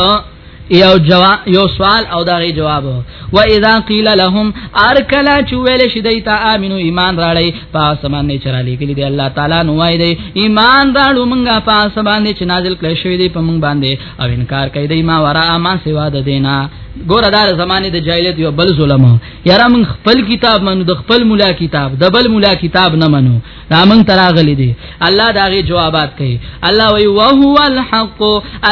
یو جواب یو سوال او دغه جواب و اذا قيل لهم ارکلا چویل شدیت امنو ایمان راړی پاس باندې چرالې کلی دی الله تعالی نو وای دی ایمان راړو مونږه پاس باندې چې نازل کړی شوی دی په مونږ باندې او انکار کوي دی ما ورا ما سوا د دینا ګور دار زمانه د جاهلیت یو بل ظلم یاره مونږ خپل کتاب منو د خپل مولا کتاب د بل مولا کتاب نه منو دا من تراغلی دی الله داغه جوابات کوي الله وی وهو الحق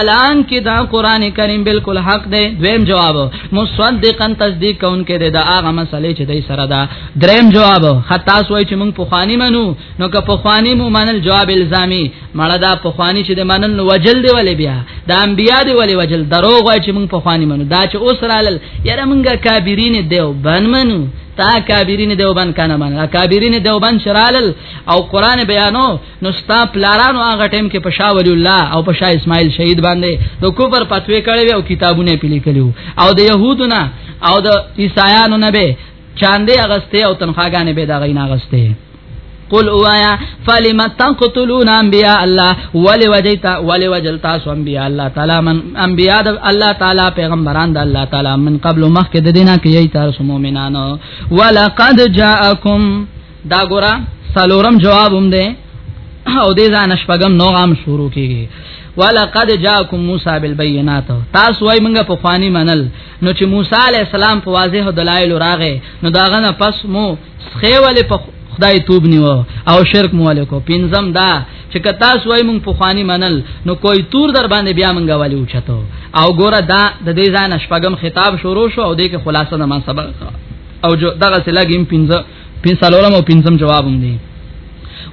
الان کې دا قران کریم بالکل حق دی دویم جواب مصدقا تصدیق کونکې دی دا هغه مسلې چې دای سره دا دریم جواب خطاس وای چې مونږ په خوانی منو نو که په خوانی مو منل جواب الزامی مړه دا په خواني چې د منن نو وجل دی ولې بیا د انبیا دی ولې وجل دروغ وای چې موږ په خواني منو دا چې اوس رالل یاره موږ کابرین دیو بن منو تا کابرین دیو بن کنه من کابرین دیو بن شرالل او قران بیانو نو ستا پلارانو هغه ټیم کې پشا ولی الله او پشا اسماعیل شهید باندې نو کوپر پتوې کړې او کتابونه پیلې کړو او د يهودونه او د عیسایانو نه به چاندې اغسته او تنخواګانې به دا غینا اغسته قل اوایا فلم تقتلون انبیاء الله ولی وجیتا ولی وجلتا سو انبیاء الله تعالی من انبیاء الله تعالی پیغمبران د الله تعالی من قبل مخک د دینه کی تاسو مؤمنانو ولقد جاءکم دا ګورا سلورم جواب هم ده او دې ځان شپغم نو غام شروع کیږي ولقد جاءکم موسی بالبينات تاسو وای موږ په خواني منل نو چې موسی علی السلام په واضح دلایل راغې نو داغه نه پس مو سخه ولې په خدای توب نیو او شرک مو علیکو پینزم دا چې کتا سوای مونږ په خواني منل نو کوئی تور در باندې بیا مونږه والی اوچتو او ګوره دا د دې ځان شپږم خطاب شروع شو او دې کې خلاصه د ما سبق او جو دغه سلاګیم پینځه پین سالولم او پینځم جواب هم دی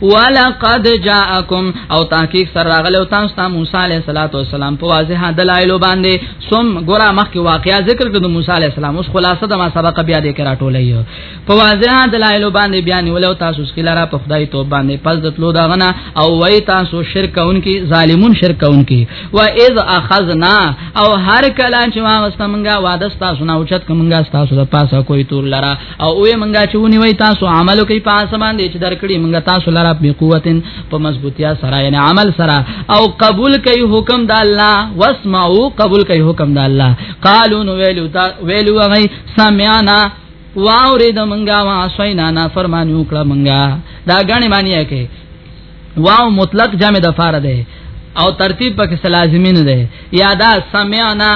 ولقد جاءکم او تحقیق سره راغله او تاسو ته موسی علیه الصلاۃ والسلام په واضح دلایل باندې سم ګورا مخکې واقعیا ذکر کړو موسی علیه السلام اوس خلاصه د ما سبق بیا دې کرا ټولې په واضح دلایل باندې بیان ولو تاسو سکیلارا په خدای توبه باندې پس د تلو داغنا او وای تاسو شرک اونکي ظالمون شرک اونکي و اذ اخذنا او هر کله چې واغستمنګا وعده تاسو نه اوچت کومګا تاسو د پاسه کوئی تور لرا او وې منګه چې ونی وای تاسو عمل کوي په اسمان دي چې درکړي منګه تاسو لاره په قوتن په مضبوطیا سره یعنی عمل سره او قبول کوي حکم د الله واسمعوا قبول کوي حکم د الله قالو نو ویلو تا ویلو غي سمعنا واورې د منګه واسوینا نه فرمانیو کړه منګه دا غنی معنی کې واو مطلق جامع د فار ده او ترتیب پکې لازمي نه ده یا دا سمعنا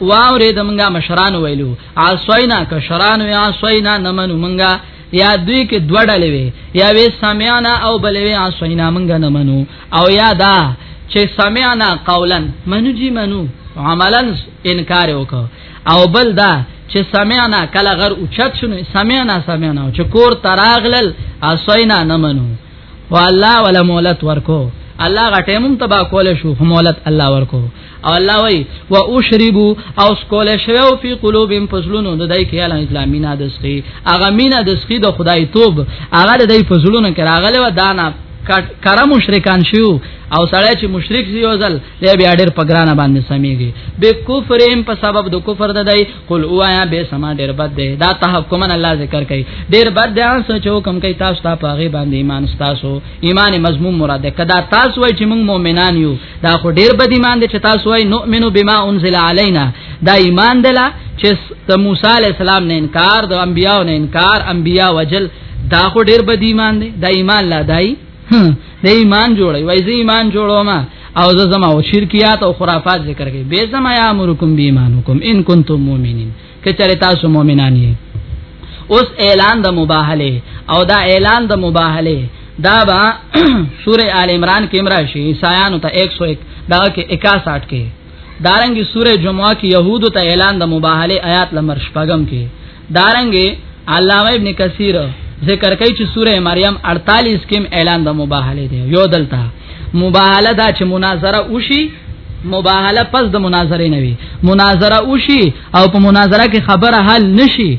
واورې د منګه مشران ویلو عصینا کشران یا عصینا نمنو منګه یا دوی کې دوړلې وي یا وې سمعنا او بلې وې عصینا منګه نمنو او یا دا چې سمعنا قولا منو جی منو عملا انکار وکړه او بل دا چې سمعنا کله غر اوچت شونه سمعنا سمعنا چې کور تراغلل اسوینا نمنو والله ولا مولت ورکو الله غټه مم تبا کول شو مولت الله ورکو او الله وای و اشربو او سکول شو فی قلوبهم فزلون د دای کې اعلان اسلامي نه دسخي اغه مینا دسخي د خدای توب اغه د دای فزلون کراغله و دانا کرا مشرکان شو او سړی چې مشرک زیوزل دی بیا ډیر په ګرانه باندې سميږي به کفرهم په سبب د کفر د دی قل اوایا به سما ډیر بد دی دا تحکمن الله ذکر کوي ډیر بد دی سوچ حکم کوي تاسو ته په غي باندې ایمان تاسو ایمان مضمون مراد کدا تاسو وای چې موږ مؤمنان یو دا خو ډیر بد ایمان دی چې تاسو وای نؤمنو بما انزل علینا دا ایمان دلا چې د موسی علی السلام نه انکار د انبیانو نه انکار انبیا وجل دا خو ډیر بد ایمان دی دا ایمان لا دای د ایمان جوړي وای زه ایمان جوړوم او زه زما او شرکیات او خرافات ذکر کوي به زما یا امرکم بی ایمانکم ان کنتم مؤمنین کچره تاسو مؤمنان یې اوس اعلان د مباهله او دا اعلان د مباهله دا با سوره آل عمران کې امرا شي سایانو ته 101 دا کې 61 کې دارنګي سوره جمعه کې يهودو ته اعلان د مباهله آیات لمر شپږم کې دارنګه علامه ابن کثیر ذکر کوي چې سوره مریم 48 کې اعلان د مباهله دی یو دلته مباهله دا چې مناظره وشي مباهله پس د مناظره نه وي مناظره وشي او په مناظره کې خبره حل نشي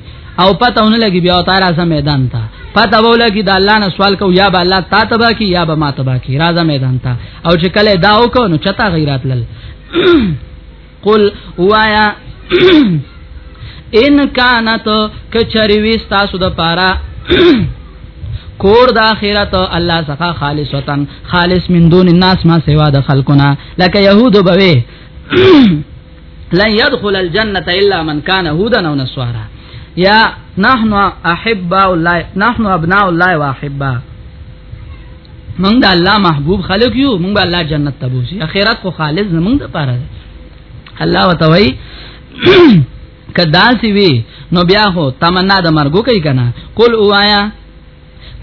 او پته ونه لګي بیا تعالی سم میدان ته پته وولا کی د الله نه سوال کو یا به الله تا تبا کی یا به ما تبا کی راځه میدان ته او چې کله دا وکړو نو چتا غیرات لل قل وایا ان کانت کچری وی تاسو د پاره کور د اخرت الله څخه خالص وطن خالص من دون الناس ما سوا د خلقنا لکه يهود بوي لن يدخل الجنه الا من كان هودا او نصارا یا نحنو احباء الله نحنو ابناء الله واحباء مونږ د الله محبوب خلق یو مونږ به الله جنت ته بوزي اخرت خو خالص زمونږ د پاره ده الله وتوي کدا سی وی نو بیا هو تمنا د مرګو کوي کنه قل اوایا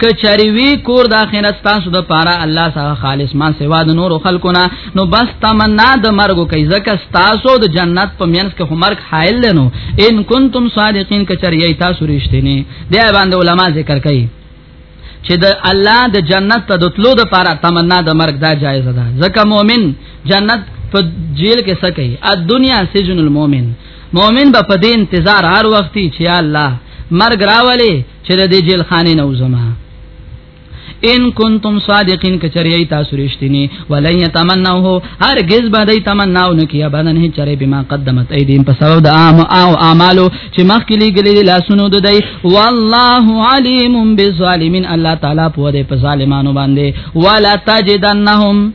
کچری وی کور د اخرت تاسو د پاره الله سره خالص ما سوا د نور خلکو نه نو بس تمنا د مرګو کوي ځکه تاسو د جنت په مینس کې همرک حائل لنو ان کنتم صادقین کچری تاسو رښتینی دی باندې علما ذکر کوي چې د الله د جنت ته د تلو د پاره تمنا د مرګ دا جایز ده ځکه مؤمن جنت په جیل کې سکه ا دنیا سجن المؤمن مؤمن به په دې انتظار هر وخت چې الله مرګ راولي چې د دې جیل خانه نه وزما ان کنتم صادقین کچری تاسو رښتینی ولن یتمنوه هرگز به دی تمناو نکیا بدن هی چری بما قدمت ایدیم په سبب د عام او اعمالو چې مخکې لګلې دي لاسونو د دی والله علیم بالظالمین الله تعالی په دې په ظالمانو باندې ولا تجدنهم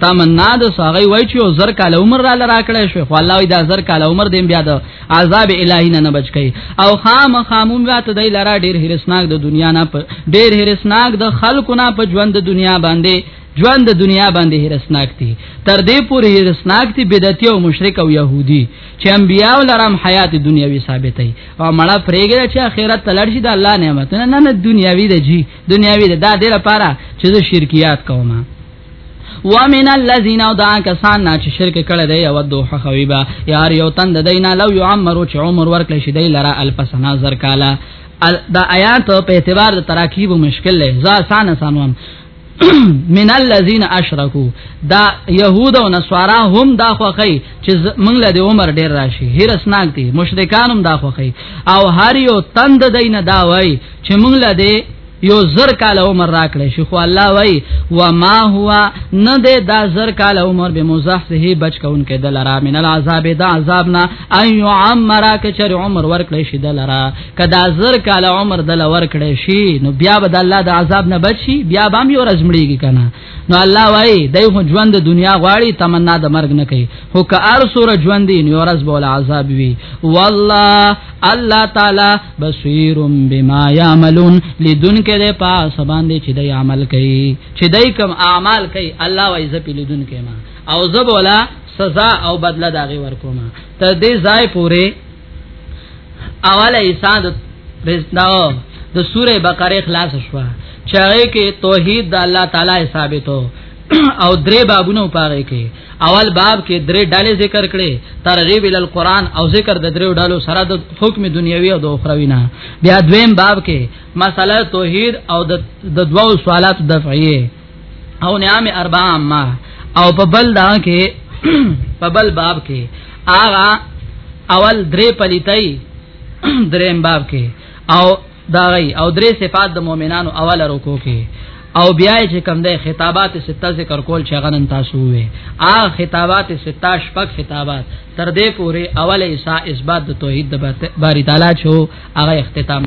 تمنا د ساغي وای چې زر کال عمر را لراکړې شو خو الله دا زر کال عمر دیم بیا د عذاب الهی نه بچ کی او خام خاموم رات دای لرا ډیر هرسناک د دنیا نه ډیر هرسناک د خلکو نه په ژوند د دنیا باندې ژوند د دنیا باندې هرسناک دي تر دې پورې هرسناک دي بدعتي او مشرک او يهودي چې انبیاء لرم حیات دنیوي ثابتې او مړه پرېګره چې آخرت تلل شي د الله نعمت نه نه دنیوي د جی دنیوي د دا ډیره پاره چې زه شرکیات کوم ومن الذين ودعا کسان نه چې شرک کړه دی او دوه خويبه یار یو تند دینا لو يعمرو چې عمر ورکړي شي دی لرا الف سنه زر کاله دا آیات په اعتبار د تراکیب مشکل له ځا سان سانوم من الذين اشركوا دا يهود او نصارا هم دا خوخی چې موږ له عمر ډیر راشي هرس ناک دي مشرکان هم دا خوخی او هر یو تند دین دا وای چې موږ له یو زر کال عمر راکړې شي خو الله وای و ما هوا نه دې دا زر کال عمر به مزحزه بچ کون کې دلرا من العذاب دا عذابنا ايو عمرا کې چر عمر ورکړې شي دلرا کدا زر کال عمر دل ور کړی شي نو بیا به د الله د عذاب نه بچي بیا به هم یو ورځ مړیږي کنه نو الله وای دای خو ژوند د دنیا غواړي تمنا د مرګ نه کوي هو که ار سور ژوند دی نو ورځ بول عذاب وي والله الله تعالی بصیر بما یعملون لدن کې د پاس باندې چې د عمل کوي چې دای کوم اعمال کوي الله وای زپی لدن کې ما او زبولا سزا او بدله داغي ورکوما تر دې ځای پوره اوله ایسا د پرځداو د سوره بقره خلاص شو چې هغه کې توحید د الله تعالی ثابتو او درې بابونه پاره کې اول باب کې درې ډلې ذکر کړي ترغیب ال قران او ذکر د درې ډلو سره د حکم دنیوي او د اخروی نه بیا دویم باب کې مسله توحید او د دوو سوالات دفعیه او نعام اربع ما او په بل دا کې په بل باب کې آغا اول درې پلیتای دریم باب کې او داغی او درې صفات د مؤمنانو اول رکو کې او بیا چې کم ده خطابات ستا ذکر کول چې غنن تاسو وې آ خطابات ستا شپک خطابات تر دې پورې اول ایسا اثبات د توحید د باری تعالی چو هغه اختتام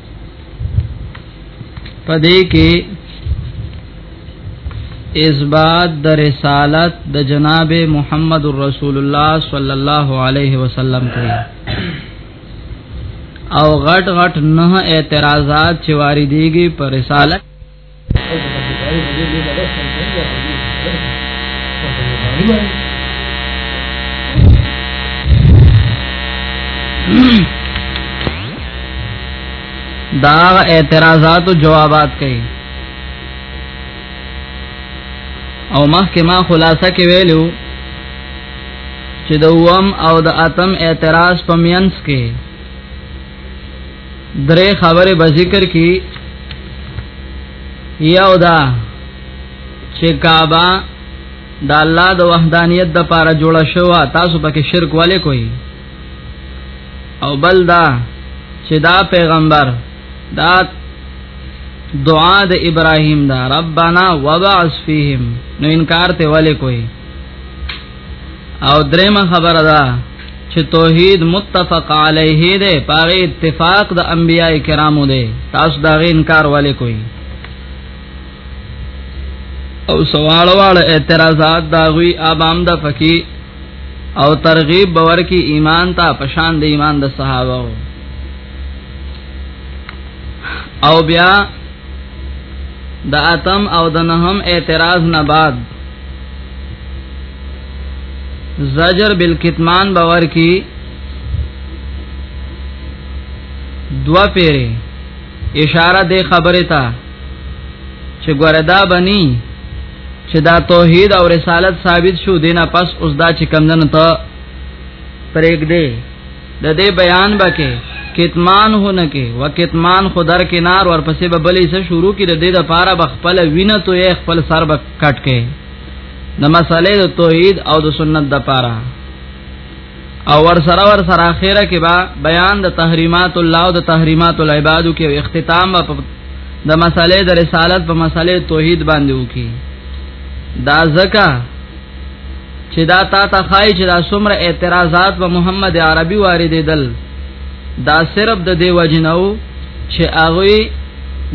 پدې کې اثبات د رسالت د جناب محمد رسول الله صلی الله علیه وسلم کوي او غټ غټ نه اعتراضات چې واردېږي پر رسالت دا اعتراضات او جوابات کوي او مخکې ما خلاصه کې ویلو چې د وم او د اتم اعتراض په مینس کې درې خبرې به ذکر کی یو دا چې کعبه د الله د وحدانیت د پاره جوړه شوه تاسو پکې شرک والے کوي او بل دا چې دا پیغمبر دا دعا د ابراهیم دا ربانا وبعث فیهم نو انکار ته والے کوي او درېمه خبره ده چې توحید متفق علیه ده پاره اتفاق د انبیای کرامو ده تاسو دا غي انکار والے کوي او سوال وال اعتراضات دا غوي ابام د فقی او ترغیب باور کی ایمان ته پشان د ایمان د صحابه او بیا د اتم او د نهم اعتراض نه بعد زجر بالکتمان باور کی دوا پیره اشاره د خبره تا چې ګوردا بنی چې دا توحید او رسالت ثابت شو دینه پس اوس دا چې کمندن ته پرېګ دی د دې بیان بکې کتمان هونه کې وکتمان خدر کې نار ورپسې به بلې سره شروع کې د دې د پاره بخپل وینه تو یې خپل سر بک کټ کې د مسالې د توحید او د سنت د پاره او ور سره ور سره اخره کې با بیان د تحریمات الله او د تحریمات العباد کې اختتام د مسالې د رسالت په مسالې توحید باندې وکي دا زکه چې دا تا ته خای چې دا څومره اعتراضات په محمد عربي واردېدل دا صرف د دی وجنو چې هغه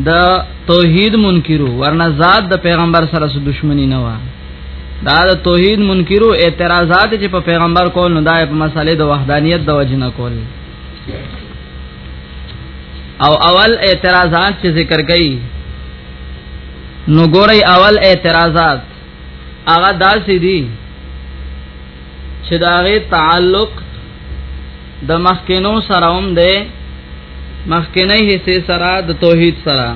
د توحید منکرو ورنه ذات د پیغمبر سره سو دښمنی نه و دا د توحید منکرو اعتراضات چې په پیغمبر کول نو دای په مسالې د وحدانیت د وجنه کول او اول اعتراضات چې ذکر کړي نو ګورئ اول اعتراضات هغه داسې دي چې داغه تعلق د مخکینو سره هم ده مخکینه حصے سره د توحید سره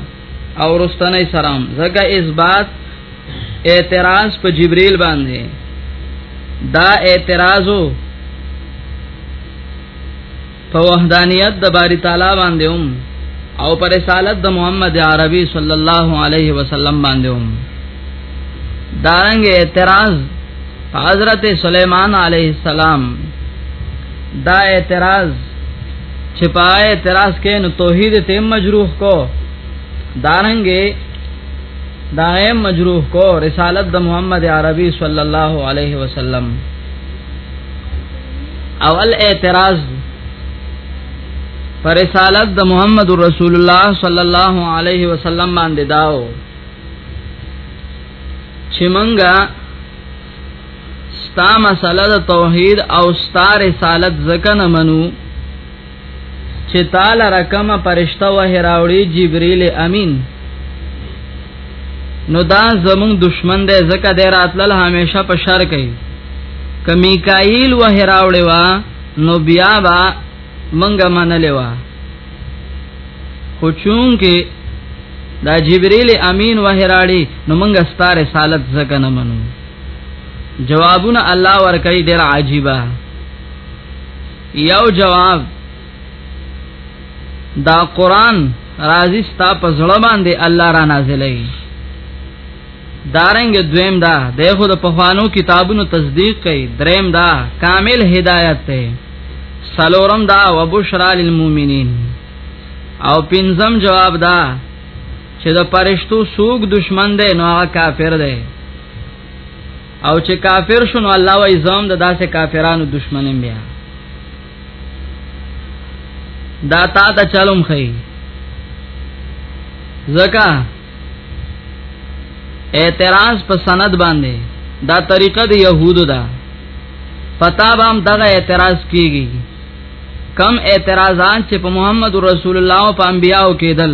او رستنه سره هم ځکه اثبات اعتراض په جبرئیل باندې دا اعتراضو په وحدانیت د باری تعالی باندې هم او پر رسالت د محمد عربي صلی الله علیه وسلم باندې هم دارنګ اعتراض حضرت سلیمان علیه السلام دا اعتراض چې پای اعتراض کې نو توحید ته مجروح کو دارنګ دا مجروح کو رسالت د محمد عربي صلی الله علیه وسلم او الاعتراض پر رسالت د محمد رسول الله صلی الله علیه وسلم باندې داو چې مونږه ستا مسله د توحید او ستا رسالت ځکه نه منو چې تعالی رقم پرشتہ وه راوړي جبريل امين نو دا زمون دشمن دی زکه دی راتلل همیشه په شر کوي ک میکائیل و هراوړې وا نو بیا با منګه منلې وا خو چون کې دا جبرئیل امین و هراړي نو منګه ستاره رسالت زکه نه منو جوابونه الله ورکړي ډېر عجیبه یو جواب دا قران راضی ستا په زړه باندې الله را نازلې دارنګ دویم دا د خود په خوانو کتابونو تصدیق کوي دریم دا کامل هدایت ته سلورم دا وبشرا للمؤمنین او پنځم جواب دا چې د پرشتو سوق دشمن دی نو هغه کافر دی او چې کافر شون الله وای زوم د داسې کافرانو دشمنم بیا دا تا ته چلم خي زکا اعتراض په سند باندې دا طریقه د يهودو ده پتا به هم دغه اعتراض کیږي کم اعتراضات چې په محمد رسول الله او په انبیاو کېدل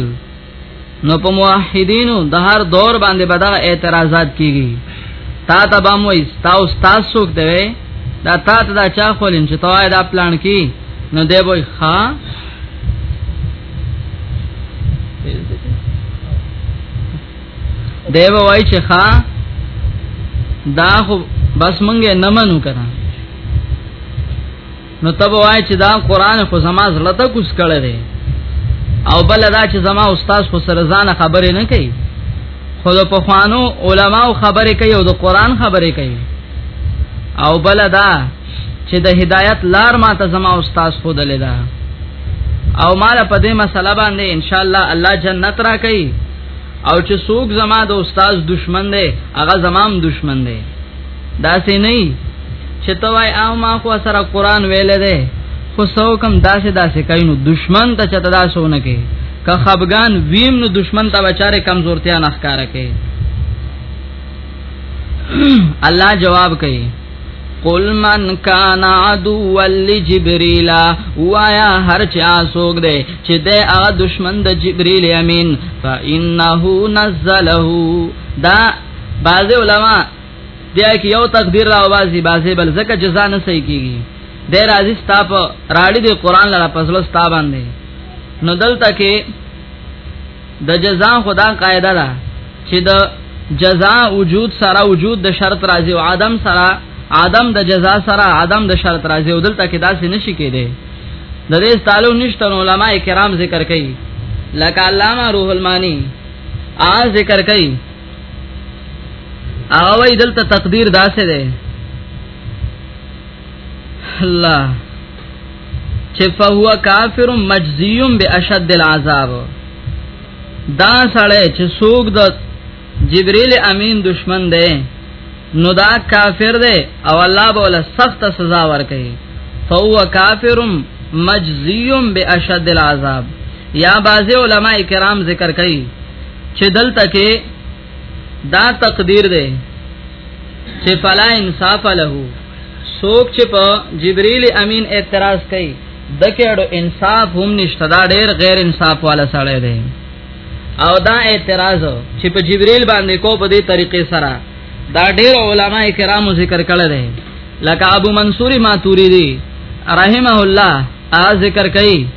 نو په موحدینو د هر دور باندې به دغه اعتراضات کیږي تا ته به مو استا او تاسو دی دا تا ته دا چا خولین چې توای دا پلان کی نو دی وای ها دی وای چې ها دا خو بس مونږه نه منو کړه نو تب وای چې دا قران خو زما زړه ته کوس کړه دی او بل دا چې زما استاد خو سره ځان خبرې نه کوي خو د پخوانو علماو خبرې کوي او د قران خبرې کوي او بل دا چې د هدایت لار ما ته زما استاد خو دلې دا او مال په دې مسله باندې ان شاء الله الله جنت را کوي او چې څوک زما د استاد دشمن دی هغه زمام دشمن دی دا سه نه چې توای او ما خو سره قران ویل دی خو سو کم داسې داسې کینو دشمن ته چته داسونه کې که خفغان ویم نو دشمن ته بچاره کمزورتیا نه ښکارا کې الله جواب کوي قل من کان عدو لجبريل وایا هر چا سوګ دے چې د هغه دشمن د جبريل امين فانه نزله دا بعض علما بیا کې یو تقدیر را وازی بازه بل زکه جزا نه صحیح کیږي د راځي ستاپ راړي د قران لپاره پسلو ستا باندې نو دلته کې د جزا خدا قاعده ده چې د جزا وجود سره وجود د شرط راځي او عدم سره عدم د جزا سره عدم د شرط راځي او دلته کې داسې نشي کېده د دې تعالو نشته علماء کرام ذکر کوي لکه علامه روح المانی ا ذکر کوي هغه وای دلته تقدیر داسې ده الله چې فهو کافر مجزی باشد العذاب دا سړی چې سوق د جبرئیل امین دشمن دی نو دا کافر دی او الله به ول سخت سزا ورکړي فهو کافر مجزی باشد العذاب یا بعض علماء کرام ذکر کوي چې دلته کې دا تقدیر دی چې فلا انصاف له سوک چې په جبرئیل امین اعتراض کوي د کېړو انصاف هم نشته دا ډېر غیر انصاف والا سړی دی او دا اعتراض چې په جبرئیل باندې کو په دې طریقې سره دا ډېر علما کرامو ذکر کړل دي لکه ابو منصور ماتوریدی رحمه الله ا ذکر کوي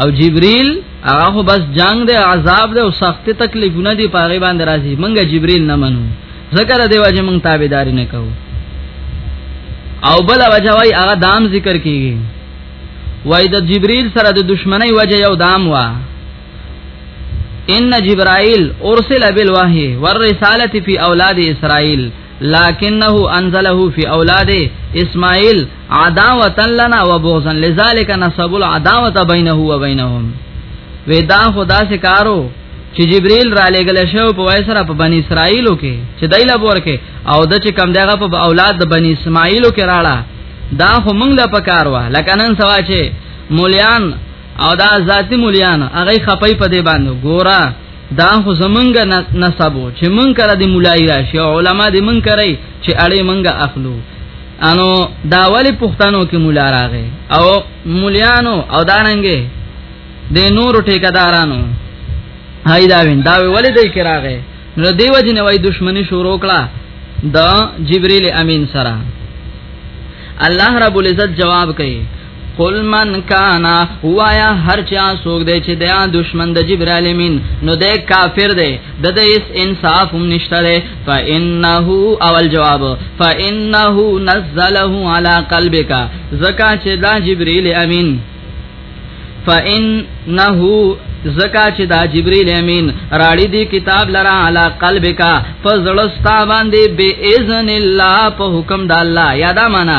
او جبريل هغه خو بس جنگ دی عذاب دی او سخت تکلیفونه دی پاره باندې راځي منګه جبريل نه منو ذکر دی واجه مونږ تابعداري نه کوو او بل وجه وای هغه دام ذکر کیږي وای د جبريل سره د دشمنی وجه یو دام وا ان جبرائیل ارسل بالوحی والرساله فی اولاد اسرائیل لکنه انزله فی اولاد اسماعیل عداوتا لنا وبغضا لذلك نصب العداوه بينه وبينهم ودا خدا سے کارو چې جبريل را لېګل شو په وای سره په بني اسرائيلو کې چې دایله بور کې او د چې کم دغه په اولاد د بني اسماعيلو کې راړه دا خو موږ لا پکار و لکه نن سوا چې مولیان او دا ذاتی مولیان هغه خپای په دې باندې ګورا دا خو زمونږ نسب چې مونږ کړه د مولای راشي علما دې مونږ کړی چې اړې مونږ اخلو انو دا ولی پښتنو کې مولا راغې او مولیانو او داننګې د نور ټیکدارانو هاي دا وین دا ولی دې کې راغې نو دیو جن وای دښمنی شروع کړه د جبرئیل امین سره الله رب العزت جواب کوي قل من کان وایا هر چا سوګ دی چې د دشمن د جبرائیل امین نو د کافر دی د د اس انصاف هم نشته دی فانه اول جواب فانه نزله علی قلبک زکا چې دا جبرائیل امین فانه زکا چې دا جبرئیل امین راړي دی کتاب لرا علی قلبک فزړستا باندې به اذن الله په حکم د الله یادا معنا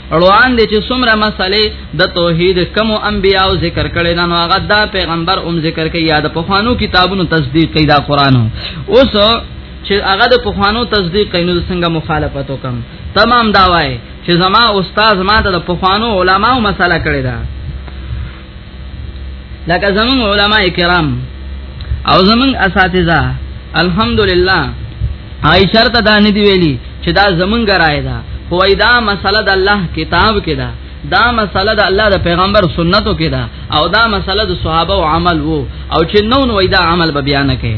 روان دي چې څومره مسلې د توحید کم انبیاء او ذکر کړي نو هغه دا پیغمبر اوم ذکر کوي یاد په خوانو کتابونو تصدیق کوي دا قران اوس چې هغه د پخوانو تصدیق کینو څنګه مخالفت وکم تمام دا وای چې زما استاد ما د پخوانو علماو مسله کړی دا لکه زمون علما کرام او زمون اساتذه الحمدلله آی شرط دا ندی ویلی چې دا زمون غرای دا خو دا مسله د الله کتاب کې ده دا مسله د الله د پیغمبر سنتو کې ده او دا مسله د صحابه او عمل وو او چې نو نو دا عمل به بیان کړي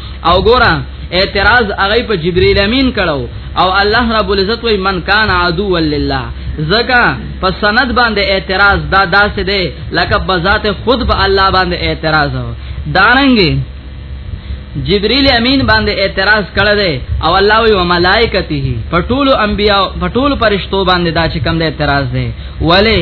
او ګورا اعتراض هغه په جبرئیل امین کړو او الله رب العزت وی من کان عدو لله زکا په سند باندې اعتراض دا داسې دی لکه بذات خود په الله باندې اعتراض دارنګي جبريل امين باندې اعتراض کړی دی او الله وی ملائکته په ټولو انبیا په ټولو فرشتو باندې دا چې کوم اعتراض دی ولی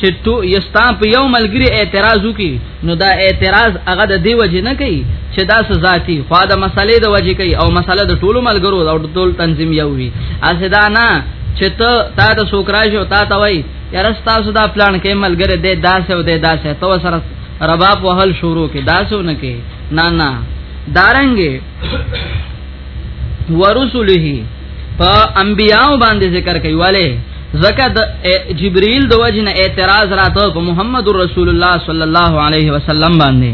چې تو یستان په یو ملګری اعتراض وکي نو دا اعتراض هغه د دی وجه نه کوي چې دا ذاتی خو دا مسلې د وجه کوي او مسله د ټولو ملګرو او ټول تنظیم یو وي اسدا نه چې ته تا د سوکراج او تا ته وای یاره تاسو دا پلان کې ملګری دې داسې او دې داسې تو سره رباب وهل شروع کې داسو نه کې نه نه دارنګې ورسله په انبیانو باندې ذکر کوي والے زکه د جبرئیل د وجنه اعتراض راته په محمد رسول الله صلی الله علیه وسلم باندې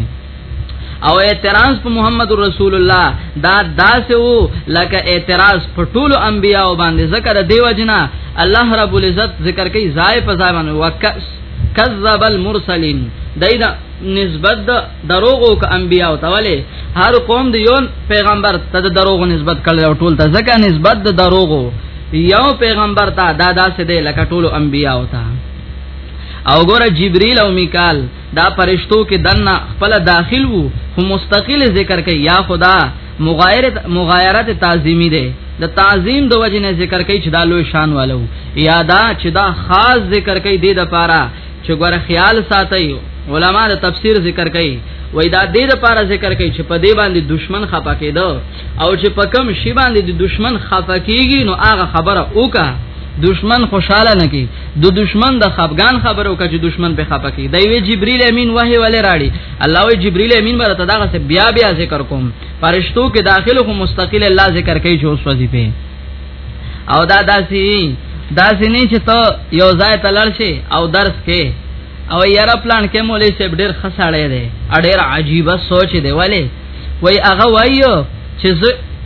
او اعتراض په محمد رسول الله دا داسې وو لکه اعتراض په ټولو انبیانو باندې زکه د دیو جنا الله رب العزت ذکر کوي زای په ځای باندې وکس کذب المرسلین دایدا نسبت د دروغو ک انبیا او توله هر قوم د یو پیغمبر ته د دروغو نسبت کړي او ټول ته ځکه نسبت د دروغو یو پیغمبر ته دا داسې دی لکه ټول انبیا او ته او ګوره جبريل او میکال دا پرشتو کې دنه خپل داخل وو هم مستقل ذکر کوي یا خدا مغایرت مغایرت تعظیمی ده د تعظیم د وجنه ذکر کوي چې دا لوی شان والو یا دا چې دا خاص ذکر کوي د لپاره چې ګوره خیال ساتي علما د تفسیر ذکر کوي وای دا دې لپاره ذکر کوي چې په دې باندې دشمن خپه کېدو او چې په کم شی باندې د دشمن خپه کېږي نو هغه خبره وکړه دشمن خوشاله نه کی د دشمن د خفغان خبرو کا چې دشمن په خپه کی دی وی جبرئیل امین وه ولې راړي الله وی جبرئیل امین برته داغه بیا بیا ذکر کوم فرشتو کې داخله خو مستقل الله ذکر کوي چې اوس وظیفه او دا داسي داسي نه چې ته یو ځای ته لړ شي او درس کې او یاره پلان کې مولې سیب ډیر خساړې دی اډیر عجیب سوچ دی ولی وای هغه وایو چې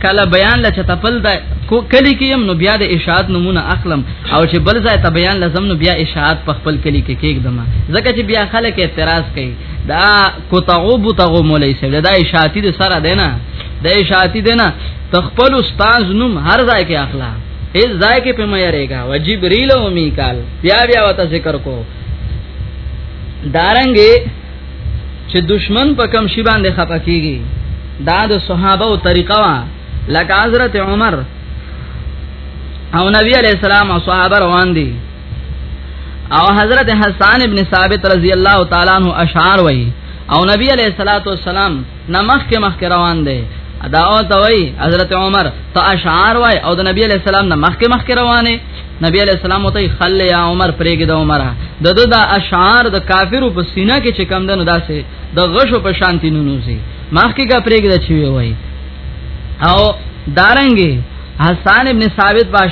کله بیان لچ تپل دا کو کلی کې نو بیا د اشاعت نمونه اخلم او چې بل ځای ته بیان لازم نو بیا اشاعت په خپل کلی کې کېږدم ځکه چې بیا خلک اعتراض کوي دا کو تاغو بو تاغو مولای سره دا اشاعتی د سره دینا د اشاعتی دینا تخپل استاد نوم هر ځای کې اخلا هیڅ ځای کې په مې رېګا و جبريل او میکال بیا بیا وته ذکر کو دارنګې چې دشمن په کم شی باندې خپه کیږي دا د صحابه او طریقه وا لکه حضرت عمر او نبی علیہ السلام او صحابه روان دي او حضرت حسان ابن ثابت رضی الله تعالی عنہ اشعار وای او نبی علیہ الصلوۃ والسلام نمخ کې مخ کې روان دی ادا او توي حضرت عمر ته اشعار وای او د نبی علیہ السلام نمخ کې مخ کې روانه نبی علیہ السلام ته خل یا عمر پرېګ د عمره د د د اشعار د کافرو په سینه کې چې کم دنو داسې د غشو په شانتی نونوزي مخ کې کا پرېګ د چوي وای او دارنګي حسان ابن ثابت باش